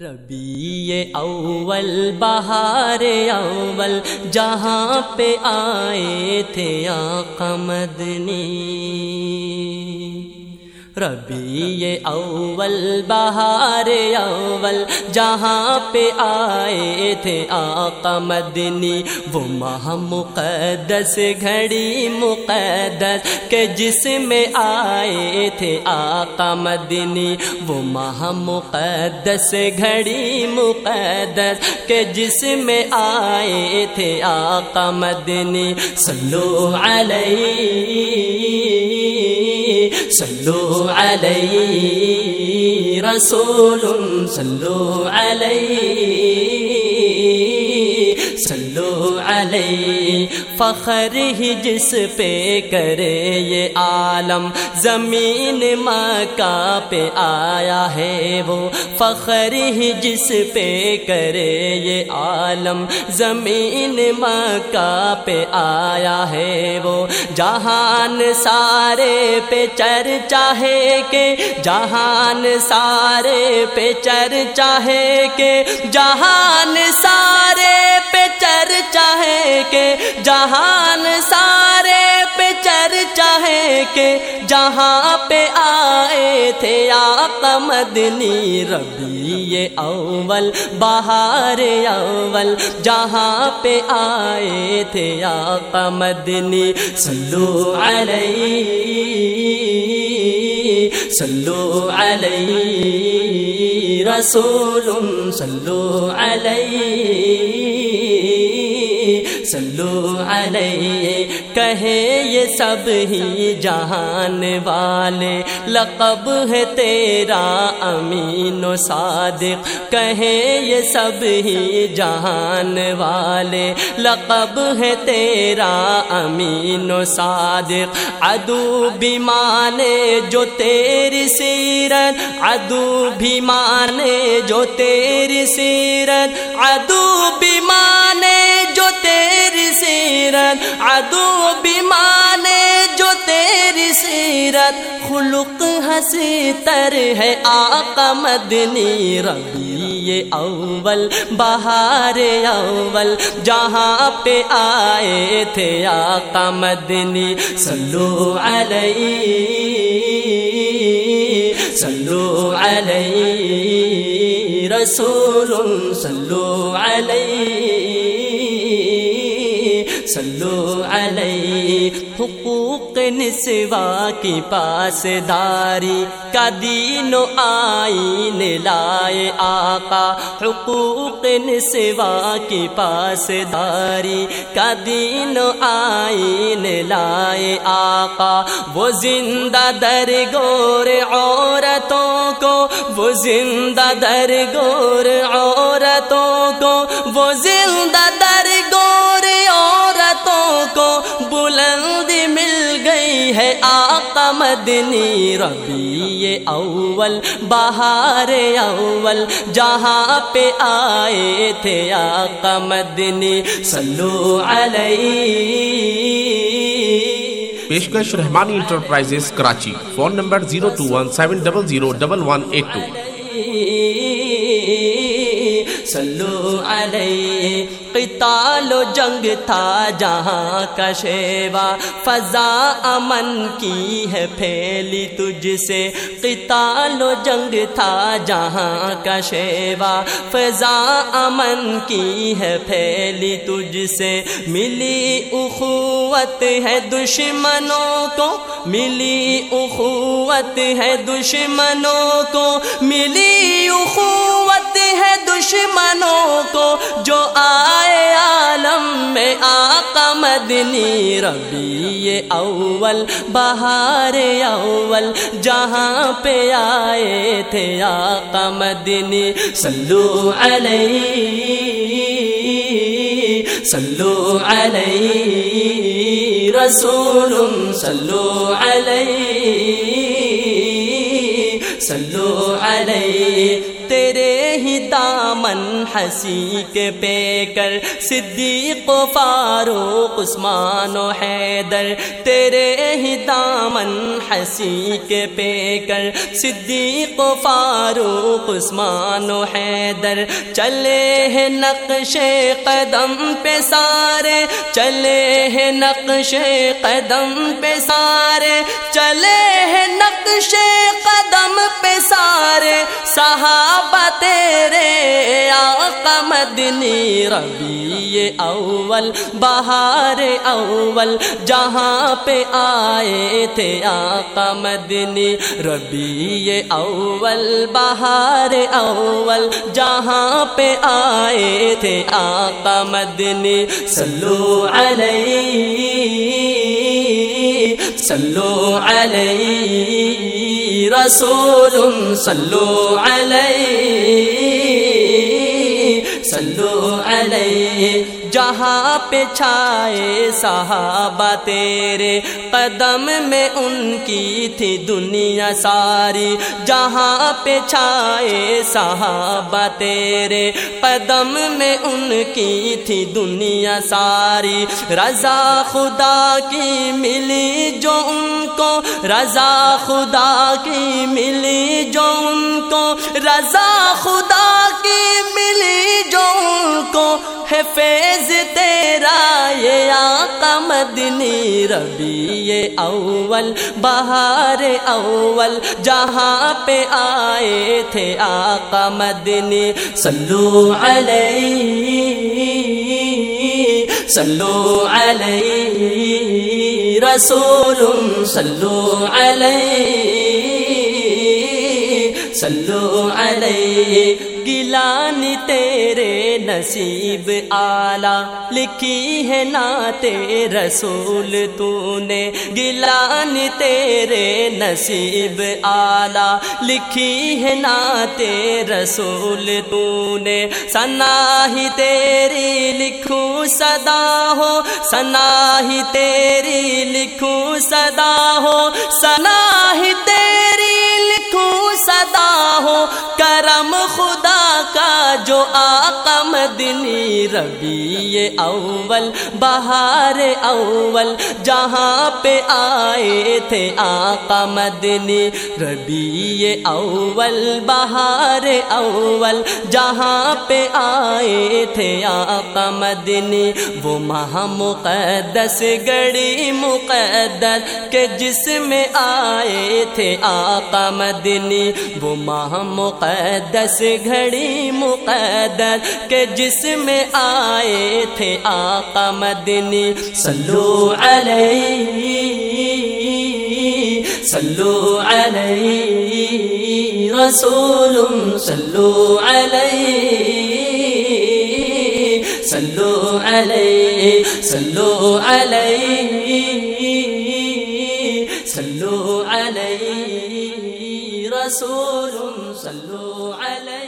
ربی اول بہار اول جہاں پہ آئے تھے آقا مدنی۔ ربی اول، بہار اول، جہاں پہ آئے تھے آقا مدنی، وہ ماہ مقدس، گھڑی مقدس کے جس میں آئے تھے آقا مدنی، وہ ماہ مقدس، گھڑی مقدس کے جس میں آئے تھے آقا مدنی، صلو علیہ صلوا عليه رسول صلوا عليه. صلو علی فخر ہی جس پہ کرے یہ عالم۔ زمین مکہ پہ آیا ہے وہ، فخر ہی جس پہ کرے یہ عالم۔ زمین مکہ پہ آیا ہے وہ، جہان سارے پہ چر چاہے کہ، جہان سارے پہ چر چاہے کہ، جہان سارے جہان سارے پہ چر چاہے کہ جہاں پہ آئے تھے آقا مدنی ربی اول، بہار اول۔ جہاں پہ آئے تھے آقا مدنی، صلو علیہ صلو علیہ، رسول صلو علیہ۔ صلو علیہ، کہے یہ سب ہی جہان والے۔ لقب ہے تیرا امین و صادق، کہے یہ سب ہی جہان والے۔ لقب ہے تیرا امین و صادق ادو بھی مانے جو تیری سیرت۔ ادو بھی مانے جو تیری سیرت۔ ادو بھی مانے سیرت ادو بھی مانے جو تیری سیرت۔ خلق ہنسی تر ہے آقا مدنی ربی اول، بہار اول۔ جہاں پہ آئے تھے آقا مدنی، صلو علیہ صلو علیہ، رسول صلو علیہ۔ صلو علیہ، حقوق نسوا کی پاس داری کا دین و آئین لائے آقا، حقوق نسوا کی پاس داری کا دین و آئین لائے آقا۔ وہ زندہ در گور عورتوں کو، وہ زندہ در گور عورتوں کو، وہ زندہ مدنی ربی اول بہار اول جہاں پہ آئے تھے آقا مدنی صلو علیہ۔ پیشکش Rahmani enterprises Karachi. Phone number zero two one seven double zero double one eight two. صلو علیہ۔ قتال و جنگ تھا جہاں کا شیوا فضا امن کی ہے، پھیلی تجھ سے۔ قتال و جنگ تھا جہاں کا شیوا فضا امن کی ہے، پھیلی تجھ سے۔ ملی اخوت ہے دشمنوں کو، ملی اخوت ہے دشمنوں کو۔ ملی اخوت دشمنوں کو جو آئے عالم میں آقا مدنی ربی اول، بہار اول، جہاں پہ آئے تھے آقا مدنی، صلو علیہ صلو علیہ، رسول صلو علیہ۔ صلو علیہ تیرے ہی دامن ہنسی کے پے کر صدیق فاروق، عثمان و حیدر، تیرے ہی دامن ہنسی کے پے کر صدیق و فاروق، عثمان و حیدر۔ چلے ہیں نقش قدم پہ سارے، چلے ہیں نقش قدم پہ سارے، چلے ہیں نقش قدم پہ سارے۔ صحابہ تیرے مدنی ربی اول، بہار اول، جہاں پہ آئے تھے آقا مدنی ربی اول، بہار اول، جہاں پہ آئے تھے آقا مدنی سلو علیہ سلو علیہ، رسول صلو علیہ۔ صلو علیہ، جہاں پہ چھائے صحابہ تیرے۔ قدم میں ان کی تھی دنیا ساری، جہاں پہ چھائے صحابہ تیرے۔ قدم میں ان کی تھی دنیا ساری۔ رضا خدا کی ملی جو ان کو، رضا خدا کی ملی جو ان کو۔ رضا خدا کی ملی جو ان کو ہے فیض تیرا یہ آقا مدنی ربی اول، بہار اول، جہاں پہ آئے تھے آقا مدنی۔ صلو علیہ صلو علیہ، رسول، صلو علیہ صلو علیہ۔ گلانی تیرے نصیب آلہ لکھی ہے نعت رسول تو نے گلانی تیرے نصیب آلہ لکھی ہے نعت رسول تو نے سنا ہی تیری لکھوں صدا ہو سنا ہی تیری لکھوں صدا ہو۔ سنا ہی تیری آقا مدنی ربی اول، بہار اول، جہاں پہ آئے تھے آقا مدنی ربی اول، بہار اول، جہاں پہ آئے تھے آقا مدنی، وہ ماہ مقدس گڑی مقدس کے جس میں آئے تھے آقا مدنی، وہ ماہ مقدس گھڑی مقدر کے جس میں آئے تھے آقا مدنی، صلو علیہ صلو علیہ، رسول صلو علیہ صلو علیہ صلو علیہ صلو علیہ، رسول صلو علیہ۔